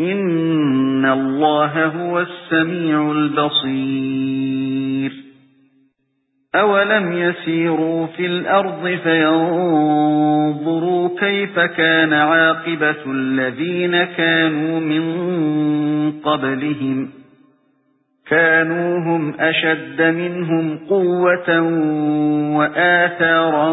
إن الله هو السميع البصير أولم يسيروا في الأرض فينظروا كيف كان عاقبة الذين كانوا من قبلهم كانوا هم أشد منهم قوة وآثارا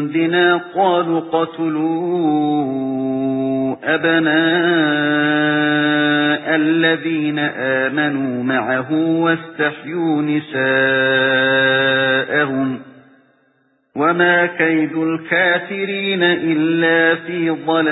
عندنا قالوا قتلوا أبناء الذين آمنوا معه واستحيوا نساءهم وما كيد الكافرين إلا في ضلال